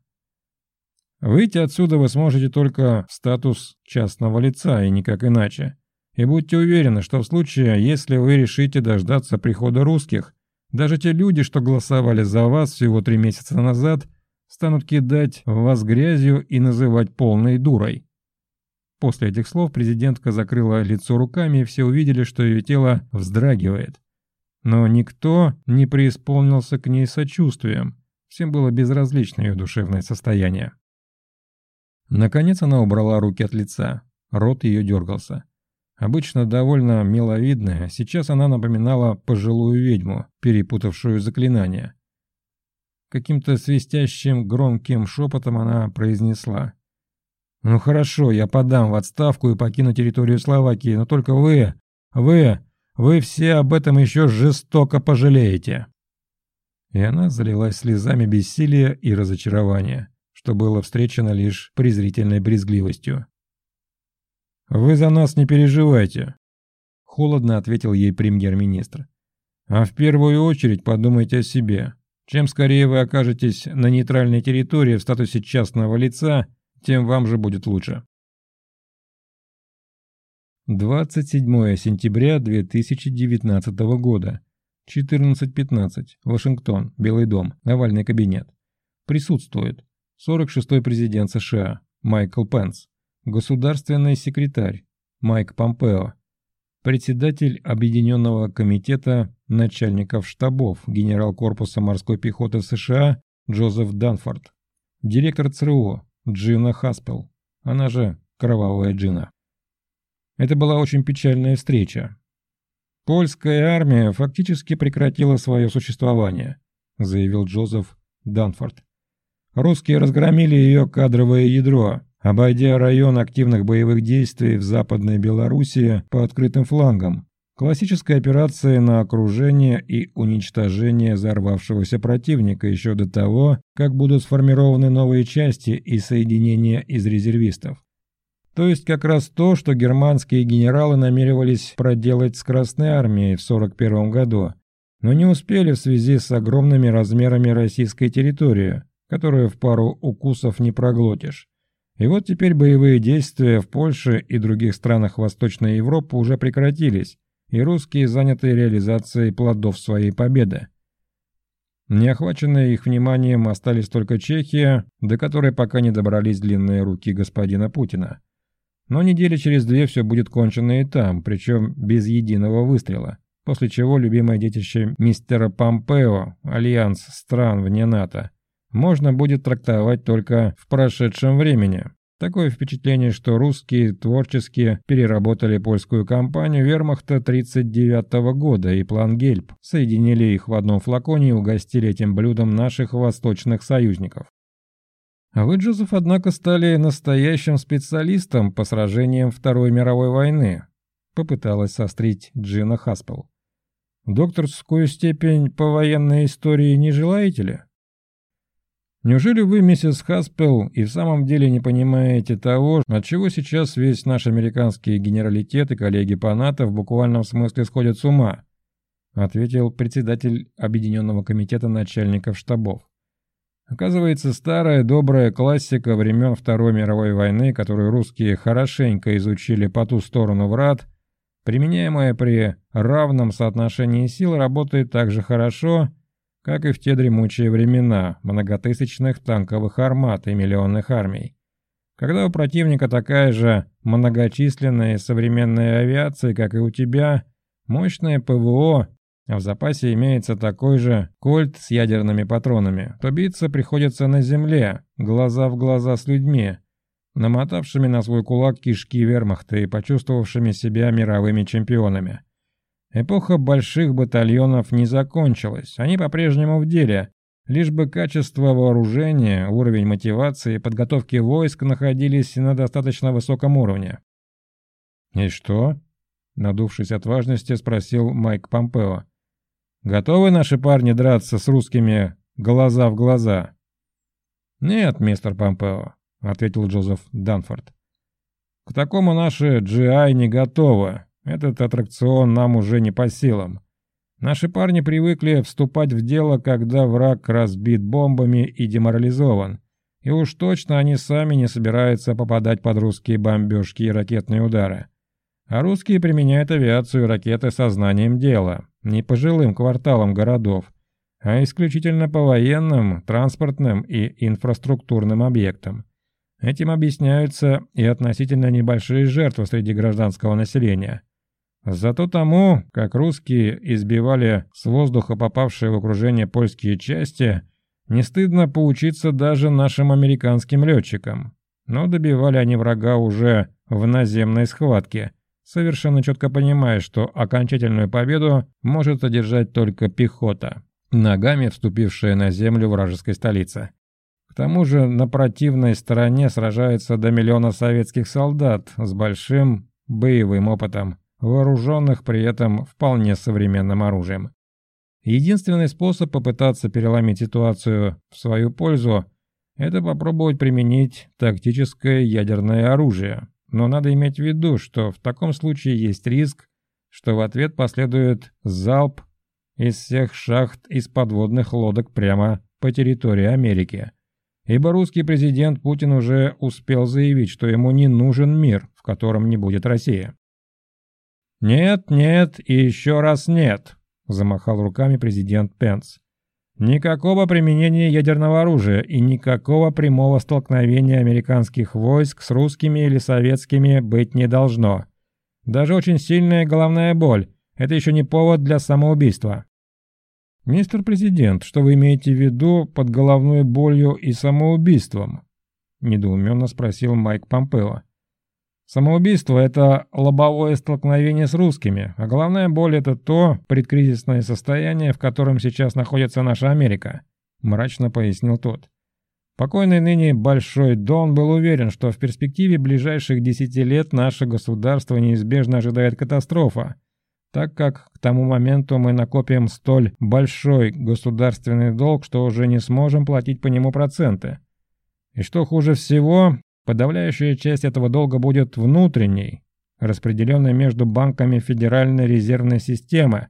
«Выйти отсюда вы сможете только в статус частного лица и никак иначе. И будьте уверены, что в случае, если вы решите дождаться прихода русских, даже те люди, что голосовали за вас всего три месяца назад, станут кидать вас грязью и называть полной дурой. После этих слов президентка закрыла лицо руками, и все увидели, что ее тело вздрагивает. Но никто не преисполнился к ней сочувствием, всем было безразлично ее душевное состояние. Наконец она убрала руки от лица, рот ее дергался. Обычно довольно миловидная, сейчас она напоминала пожилую ведьму, перепутавшую заклинания. Каким-то свистящим громким шепотом она произнесла. «Ну хорошо, я подам в отставку и покину территорию Словакии, но только вы, вы, вы все об этом еще жестоко пожалеете». И она залилась слезами бессилия и разочарования, что было встречено лишь презрительной брезгливостью. «Вы за нас не переживайте», – холодно ответил ей премьер-министр. «А в первую очередь подумайте о себе. Чем скорее вы окажетесь на нейтральной территории в статусе частного лица, тем вам же будет лучше». 27 сентября 2019 года. 14.15. Вашингтон. Белый дом. Овальный кабинет. Присутствует. 46-й президент США. Майкл Пенс государственный секретарь Майк Помпео, председатель Объединенного комитета начальников штабов генерал корпуса морской пехоты США Джозеф Данфорд, директор ЦРУ Джина Хаспел, она же Кровавая Джина. Это была очень печальная встреча. Польская армия фактически прекратила свое существование, заявил Джозеф Данфорд. Русские разгромили ее кадровое ядро, обойдя район активных боевых действий в Западной Белоруссии по открытым флангам. Классическая операция на окружение и уничтожение взорвавшегося противника еще до того, как будут сформированы новые части и соединения из резервистов. То есть как раз то, что германские генералы намеревались проделать с Красной Армией в 1941 году, но не успели в связи с огромными размерами российской территории, которую в пару укусов не проглотишь. И вот теперь боевые действия в Польше и других странах Восточной Европы уже прекратились, и русские заняты реализацией плодов своей победы. Неохваченные их вниманием остались только Чехия, до которой пока не добрались длинные руки господина Путина. Но недели через две все будет кончено и там, причем без единого выстрела, после чего любимое детище мистера Помпео, альянс стран вне НАТО, можно будет трактовать только в прошедшем времени, Такое впечатление, что русские творчески переработали польскую кампанию вермахта 1939 года и план Гельб, соединили их в одном флаконе и угостили этим блюдом наших восточных союзников. А вы, Джозеф, однако, стали настоящим специалистом по сражениям Второй мировой войны, попыталась сострить Джина Хаспел. Докторскую степень по военной истории не желаете ли? Неужели вы, миссис Хаспел, и в самом деле не понимаете того, от чего сейчас весь наш американский генералитет и коллеги по НАТО в буквальном смысле сходят с ума? Ответил председатель Объединенного комитета начальников штабов. Оказывается, старая добрая классика времен Второй мировой войны, которую русские хорошенько изучили по ту сторону врат, применяемая при равном соотношении сил, работает так же хорошо, как и в те дремучие времена многотысячных танковых армат и миллионных армий. Когда у противника такая же многочисленная современная авиация, как и у тебя, мощное ПВО, а в запасе имеется такой же кольт с ядерными патронами, то биться приходится на земле, глаза в глаза с людьми, намотавшими на свой кулак кишки вермахта и почувствовавшими себя мировыми чемпионами. Эпоха больших батальонов не закончилась, они по-прежнему в деле, лишь бы качество вооружения, уровень мотивации и подготовки войск находились на достаточно высоком уровне. «И что?» – надувшись от важности, спросил Майк Помпео. «Готовы наши парни драться с русскими глаза в глаза?» «Нет, мистер Помпео», – ответил Джозеф Данфорд. «К такому наши GI не готовы. Этот аттракцион нам уже не по силам. Наши парни привыкли вступать в дело, когда враг разбит бомбами и деморализован. И уж точно они сами не собираются попадать под русские бомбежки и ракетные удары. А русские применяют авиацию и ракеты со знанием дела, не по жилым кварталам городов, а исключительно по военным, транспортным и инфраструктурным объектам. Этим объясняются и относительно небольшие жертвы среди гражданского населения – Зато тому, как русские избивали с воздуха попавшие в окружение польские части, не стыдно поучиться даже нашим американским летчикам. Но добивали они врага уже в наземной схватке, совершенно четко понимая, что окончательную победу может одержать только пехота, ногами вступившая на землю вражеской столицы. К тому же на противной стороне сражается до миллиона советских солдат с большим боевым опытом вооруженных при этом вполне современным оружием. Единственный способ попытаться переломить ситуацию в свою пользу – это попробовать применить тактическое ядерное оружие. Но надо иметь в виду, что в таком случае есть риск, что в ответ последует залп из всех шахт из подводных лодок прямо по территории Америки. Ибо русский президент Путин уже успел заявить, что ему не нужен мир, в котором не будет Россия. «Нет, нет и еще раз нет», – замахал руками президент Пенс. «Никакого применения ядерного оружия и никакого прямого столкновения американских войск с русскими или советскими быть не должно. Даже очень сильная головная боль – это еще не повод для самоубийства». «Мистер президент, что вы имеете в виду под головной болью и самоубийством?» – недоуменно спросил Майк Помпео. Самоубийство – это лобовое столкновение с русскими, а главная боль – это то предкризисное состояние, в котором сейчас находится наша Америка», – мрачно пояснил тот. Покойный ныне Большой Дон был уверен, что в перспективе ближайших десяти лет наше государство неизбежно ожидает катастрофа, так как к тому моменту мы накопим столь большой государственный долг, что уже не сможем платить по нему проценты. И что хуже всего, подавляющая часть этого долга будет внутренней, распределенной между банками Федеральной резервной системы,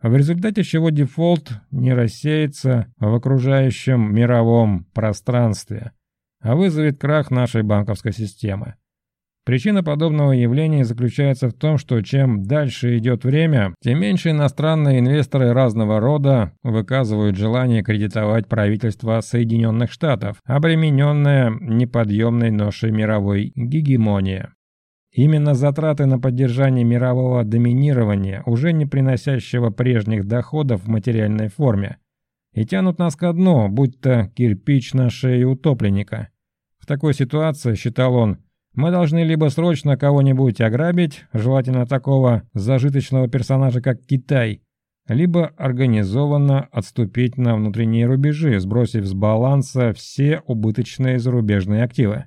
в результате чего дефолт не рассеется в окружающем мировом пространстве, а вызовет крах нашей банковской системы. Причина подобного явления заключается в том, что чем дальше идет время, тем меньше иностранные инвесторы разного рода выказывают желание кредитовать правительство Соединенных Штатов, обремененное неподъемной ношей мировой гегемонии. Именно затраты на поддержание мирового доминирования, уже не приносящего прежних доходов в материальной форме, и тянут нас ко дну, будь то кирпич на шее утопленника. В такой ситуации, считал он, мы должны либо срочно кого-нибудь ограбить, желательно такого зажиточного персонажа, как Китай, либо организованно отступить на внутренние рубежи, сбросив с баланса все убыточные зарубежные активы.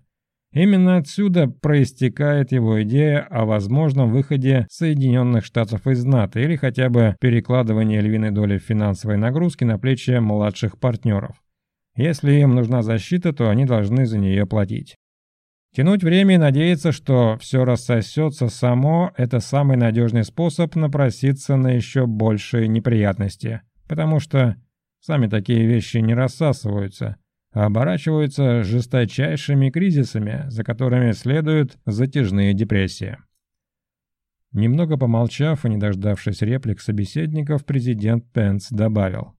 Именно отсюда проистекает его идея о возможном выходе Соединенных Штатов из НАТО или хотя бы перекладывании львиной доли финансовой нагрузки на плечи младших партнеров. Если им нужна защита, то они должны за нее платить. Тянуть время и надеяться, что все рассосется само – это самый надежный способ напроситься на еще большие неприятности, потому что сами такие вещи не рассасываются – оборачиваются жесточайшими кризисами, за которыми следуют затяжные депрессии. Немного помолчав и не дождавшись реплик собеседников, президент Пенс добавил.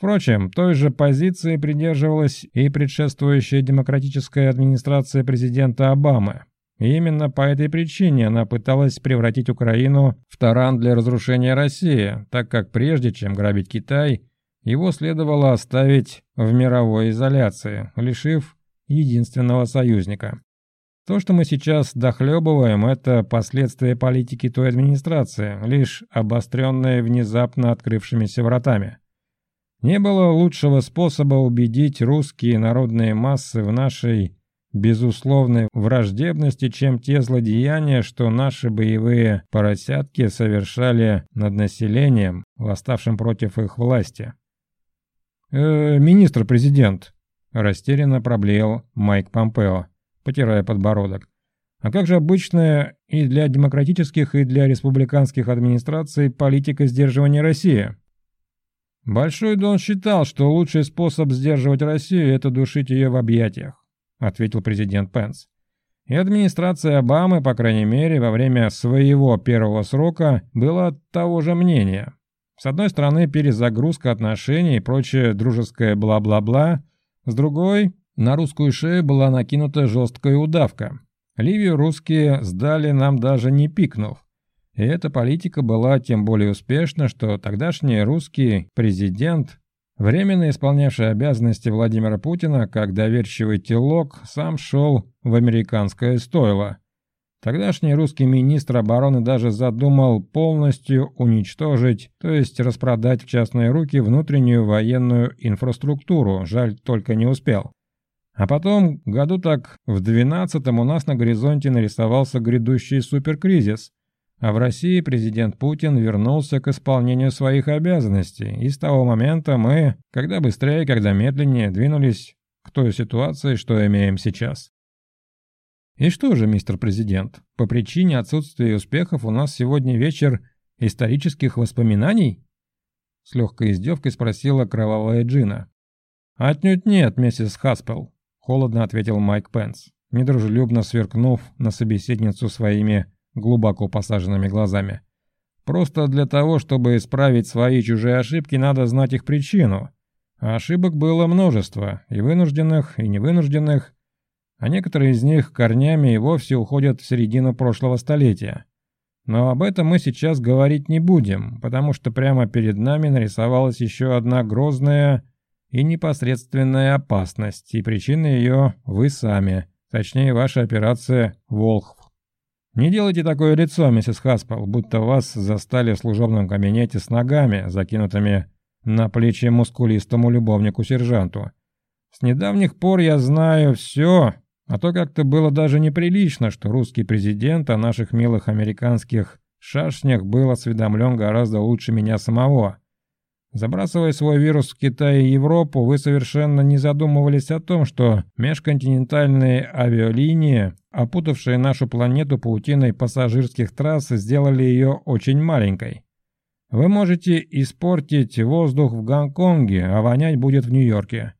Впрочем, той же позиции придерживалась и предшествующая демократическая администрация президента Обамы. И именно по этой причине она пыталась превратить Украину в таран для разрушения России, так как прежде чем грабить Китай – его следовало оставить в мировой изоляции, лишив единственного союзника. То, что мы сейчас дохлебываем, это последствия политики той администрации, лишь обостренные внезапно открывшимися вратами. Не было лучшего способа убедить русские народные массы в нашей безусловной враждебности, чем те злодеяния, что наши боевые поросятки совершали над населением, восставшим против их власти. «Э, «Министр-президент», – растерянно проблеял Майк Помпео, потирая подбородок. «А как же обычная и для демократических, и для республиканских администраций политика сдерживания России?» «Большой Дон считал, что лучший способ сдерживать Россию – это душить ее в объятиях», – ответил президент Пенс. И администрация Обамы, по крайней мере, во время своего первого срока была того же мнения. С одной стороны, перезагрузка отношений и прочее дружеское бла-бла-бла. С другой, на русскую шею была накинута жесткая удавка. Ливию русские сдали нам даже не пикнув. И эта политика была тем более успешна, что тогдашний русский президент, временно исполнявший обязанности Владимира Путина как доверчивый телок, сам шел в американское стойло – Тогдашний русский министр обороны даже задумал полностью уничтожить, то есть распродать в частные руки внутреннюю военную инфраструктуру, жаль, только не успел. А потом, году так в двенадцатом у нас на горизонте нарисовался грядущий суперкризис, а в России президент Путин вернулся к исполнению своих обязанностей, и с того момента мы, когда быстрее, когда медленнее, двинулись к той ситуации, что имеем сейчас. И что же, мистер президент, по причине отсутствия успехов у нас сегодня вечер исторических воспоминаний? С легкой издевкой спросила кровавая Джина. «Отнюдь нет, миссис Хаспел», — холодно ответил Майк Пенс, недружелюбно сверкнув на собеседницу своими глубоко посаженными глазами. «Просто для того, чтобы исправить свои чужие ошибки, надо знать их причину. А ошибок было множество, и вынужденных, и невынужденных, а некоторые из них корнями и вовсе уходят в середину прошлого столетия. Но об этом мы сейчас говорить не будем, потому что прямо перед нами нарисовалась еще одна грозная и непосредственная опасность, и причина ее вы сами, точнее ваша операция «Волхв». Не делайте такое лицо, миссис Хаспел, будто вас застали в служебном кабинете с ногами, закинутыми на плечи мускулистому любовнику-сержанту. С недавних пор я знаю все, а то как-то было даже неприлично, что русский президент о наших милых американских шашнях был осведомлен гораздо лучше меня самого. Забрасывая свой вирус в Китай и Европу, вы совершенно не задумывались о том, что межконтинентальные авиалинии, опутавшие нашу планету паутиной пассажирских трасс, сделали ее очень маленькой. Вы можете испортить воздух в Гонконге, а вонять будет в Нью-Йорке.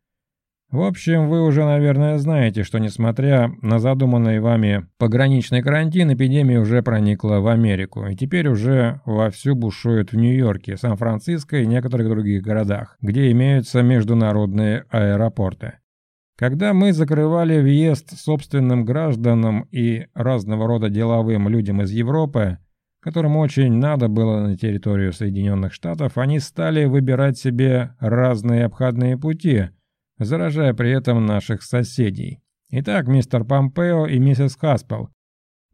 В общем, вы уже, наверное, знаете, что несмотря на задуманный вами пограничный карантин, эпидемия уже проникла в Америку и теперь уже вовсю бушует в Нью-Йорке, Сан-Франциско и некоторых других городах, где имеются международные аэропорты. Когда мы закрывали въезд собственным гражданам и разного рода деловым людям из Европы, которым очень надо было на территорию Соединенных Штатов, они стали выбирать себе разные обходные пути – заражая при этом наших соседей. Итак, мистер Помпео и миссис Хаспел,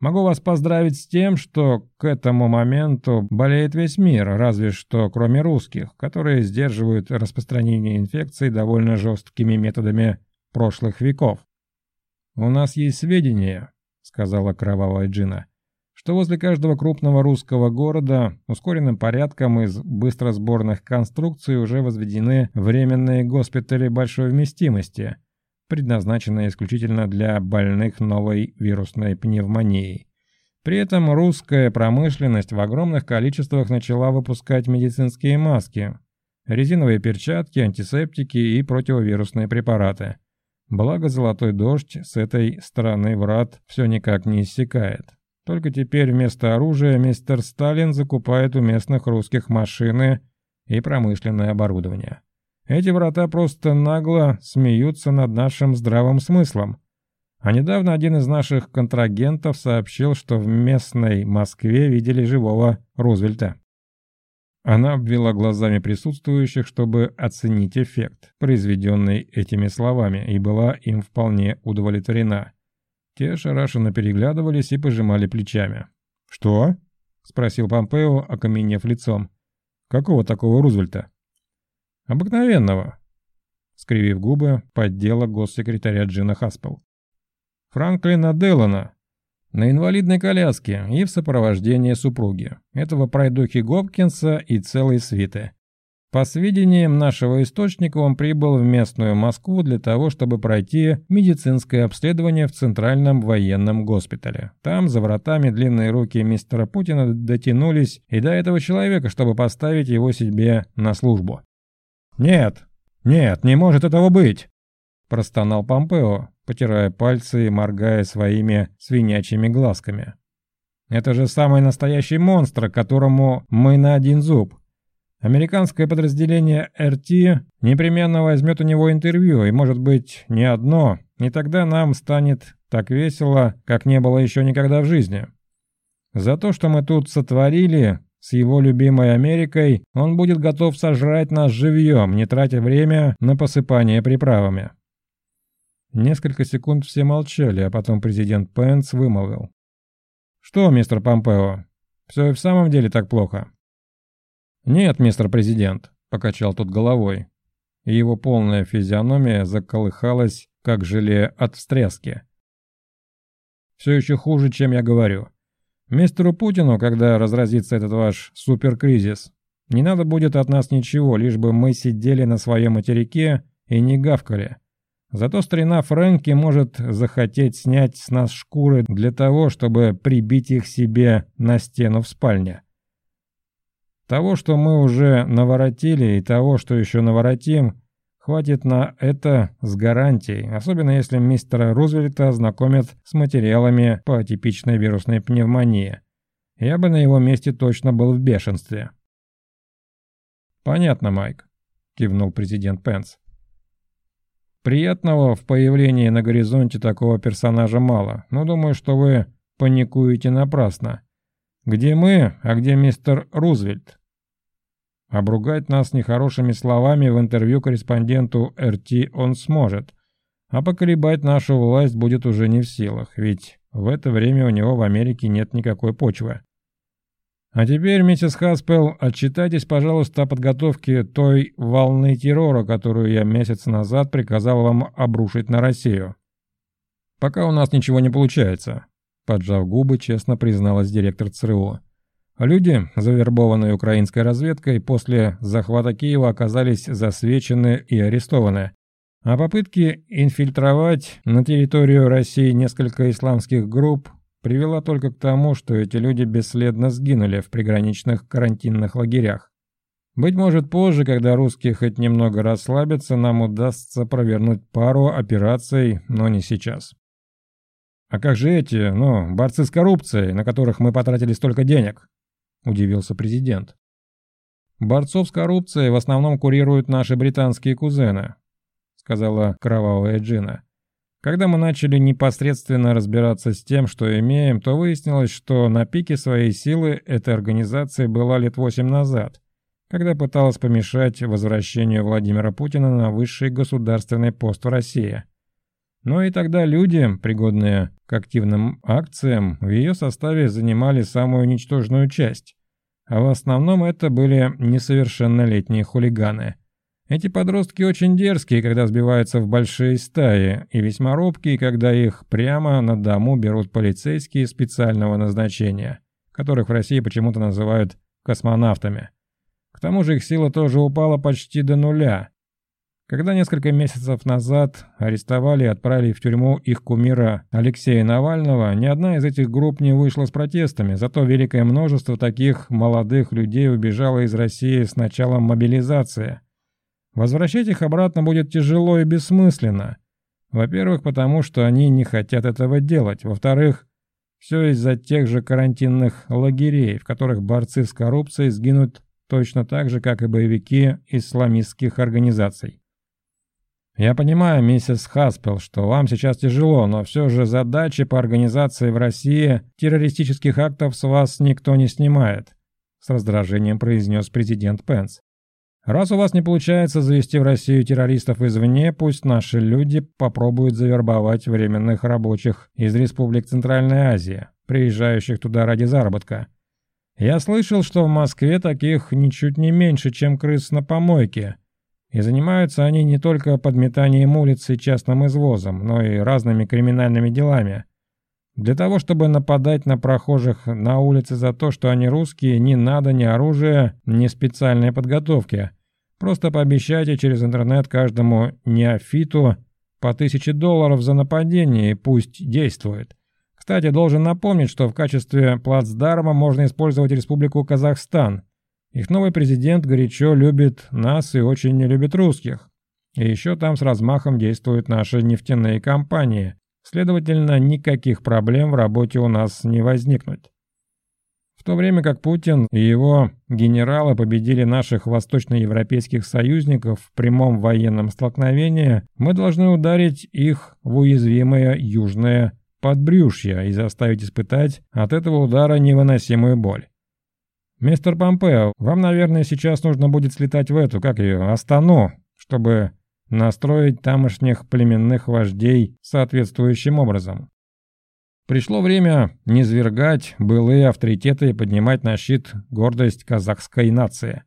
могу вас поздравить с тем, что к этому моменту болеет весь мир, разве что кроме русских, которые сдерживают распространение инфекции довольно жесткими методами прошлых веков. «У нас есть сведения», — сказала кровавая Джина, что возле каждого крупного русского города ускоренным порядком из быстросборных конструкций уже возведены временные госпитали большой вместимости, предназначенные исключительно для больных новой вирусной пневмонией. При этом русская промышленность в огромных количествах начала выпускать медицинские маски, резиновые перчатки, антисептики и противовирусные препараты. Благо золотой дождь с этой стороны врат все никак не иссякает. Только теперь вместо оружия мистер Сталин закупает у местных русских машины и промышленное оборудование. Эти врата просто нагло смеются над нашим здравым смыслом. А недавно один из наших контрагентов сообщил, что в местной Москве видели живого Рузвельта. Она обвела глазами присутствующих, чтобы оценить эффект, произведенный этими словами, и была им вполне удовлетворена. Те ошарашенно переглядывались и пожимали плечами. «Что?» — спросил Помпео, окаменев лицом. «Какого такого Рузвельта?» «Обыкновенного», — скривив губы, поддела госсекретаря Джина Хаспел. «Франклина Делана, на инвалидной коляске и в сопровождении супруги, этого пройдухи Гопкинса и целой свиты. По сведениям нашего источника, он прибыл в местную Москву для того, чтобы пройти медицинское обследование в Центральном военном госпитале. Там, за вратами, длинные руки мистера Путина дотянулись и до этого человека, чтобы поставить его себе на службу. «Нет, нет, не может этого быть!» – простонал Помпео, потирая пальцы и моргая своими свинячьими глазками. «Это же самый настоящий монстр, которому мы на один зуб!» Американское подразделение РТ непременно возьмет у него интервью, и, может быть, не одно, и тогда нам станет так весело, как не было еще никогда в жизни. За то, что мы тут сотворили с его любимой Америкой, он будет готов сожрать нас живьем, не тратя время на посыпание приправами. Несколько секунд все молчали, а потом президент Пенс вымолвил. «Что, мистер Помпео, все и в самом деле так плохо?» «Нет, мистер президент», — покачал тот головой. его полная физиономия заколыхалась, как желе от встряски. «Все еще хуже, чем я говорю. Мистеру Путину, когда разразится этот ваш суперкризис, не надо будет от нас ничего, лишь бы мы сидели на своем материке и не гавкали. Зато старина Фрэнки может захотеть снять с нас шкуры для того, чтобы прибить их себе на стену в спальне. Того, что мы уже наворотили, и того, что еще наворотим, хватит на это с гарантией, особенно если мистера Рузвельта знакомят с материалами по типичной вирусной пневмонии. Я бы на его месте точно был в бешенстве. «Понятно, Майк», — кивнул президент Пенс. «Приятного в появлении на горизонте такого персонажа мало, но думаю, что вы паникуете напрасно. Где мы, а где мистер Рузвельт? Обругать нас нехорошими словами в интервью корреспонденту РТ он сможет, а поколебать нашу власть будет уже не в силах, ведь в это время у него в Америке нет никакой почвы. А теперь, миссис Хаспел, отчитайтесь, пожалуйста, о подготовке той волны террора, которую я месяц назад приказал вам обрушить на Россию. Пока у нас ничего не получается, поджав губы, честно призналась директор ЦРУ. Люди, завербованные украинской разведкой, после захвата Киева оказались засвечены и арестованы. А попытки инфильтровать на территорию России несколько исламских групп привела только к тому, что эти люди бесследно сгинули в приграничных карантинных лагерях. Быть может, позже, когда русские хоть немного расслабятся, нам удастся провернуть пару операций, но не сейчас. «А как же эти, ну, борцы с коррупцией, на которых мы потратили столько денег?» – удивился президент. «Борцов с коррупцией в основном курируют наши британские кузены», – сказала кровавая Джина. Когда мы начали непосредственно разбираться с тем, что имеем, то выяснилось, что на пике своей силы эта организация была лет восемь назад, когда пыталась помешать возвращению Владимира Путина на высший государственный пост в России. Но и тогда люди, пригодные к активным акциям, в ее составе занимали самую ничтожную часть, а в основном это были несовершеннолетние хулиганы – эти подростки очень дерзкие, когда сбиваются в большие стаи, и весьма робкие, когда их прямо на дому берут полицейские специального назначения, которых в России почему-то называют космонавтами. К тому же их сила тоже упала почти до нуля. Когда несколько месяцев назад арестовали и отправили в тюрьму их кумира Алексея Навального, ни одна из этих групп не вышла с протестами, зато великое множество таких молодых людей убежало из России с началом мобилизации – Возвращать их обратно будет тяжело и бессмысленно. Во-первых, потому что они не хотят этого делать. Во-вторых, все из-за тех же карантинных лагерей, в которых борцы с коррупцией сгинут точно так же, как и боевики исламистских организаций. Я понимаю, миссис Хаспел, что вам сейчас тяжело, но все же задачи по организации в России террористических актов с вас никто не снимает, с раздражением произнес президент Пенс. Раз у вас не получается завести в Россию террористов извне, пусть наши люди попробуют завербовать временных рабочих из республик Центральной Азии, приезжающих туда ради заработка. Я слышал, что в Москве таких ничуть не меньше, чем крыс на помойке. И занимаются они не только подметанием улиц и частным извозом, но и разными криминальными делами. Для того, чтобы нападать на прохожих на улице за то, что они русские, не надо ни оружия, ни специальной подготовки – Просто пообещайте через интернет каждому неофиту по тысяче долларов за нападение и пусть действует. Кстати, должен напомнить, что в качестве плацдарма можно использовать Республику Казахстан. Их новый президент горячо любит нас и очень не любит русских. И еще там с размахом действуют наши нефтяные компании. Следовательно, никаких проблем в работе у нас не возникнуть то время как Путин и его генералы победили наших восточноевропейских союзников в прямом военном столкновении, мы должны ударить их в уязвимое южное подбрюшье и заставить испытать от этого удара невыносимую боль. «Мистер Помпео, вам, наверное, сейчас нужно будет слетать в эту, как ее, Астану, чтобы настроить тамошних племенных вождей соответствующим образом. Пришло время низвергать былые авторитеты и поднимать на щит гордость казахской нации.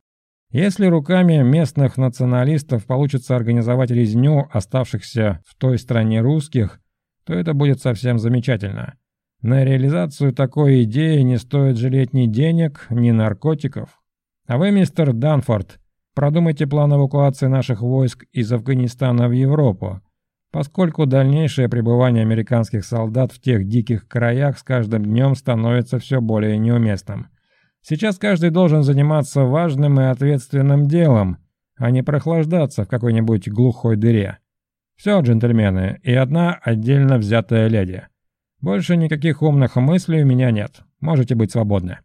Если руками местных националистов получится организовать резню оставшихся в той стране русских, то это будет совсем замечательно. На реализацию такой идеи не стоит жалеть ни денег, ни наркотиков. А вы, мистер Данфорд, продумайте план эвакуации наших войск из Афганистана в Европу, поскольку дальнейшее пребывание американских солдат в тех диких краях с каждым днем становится все более неуместным. Сейчас каждый должен заниматься важным и ответственным делом, а не прохлаждаться в какой-нибудь глухой дыре. Все, джентльмены, и одна отдельно взятая леди. Больше никаких умных мыслей у меня нет. Можете быть свободны.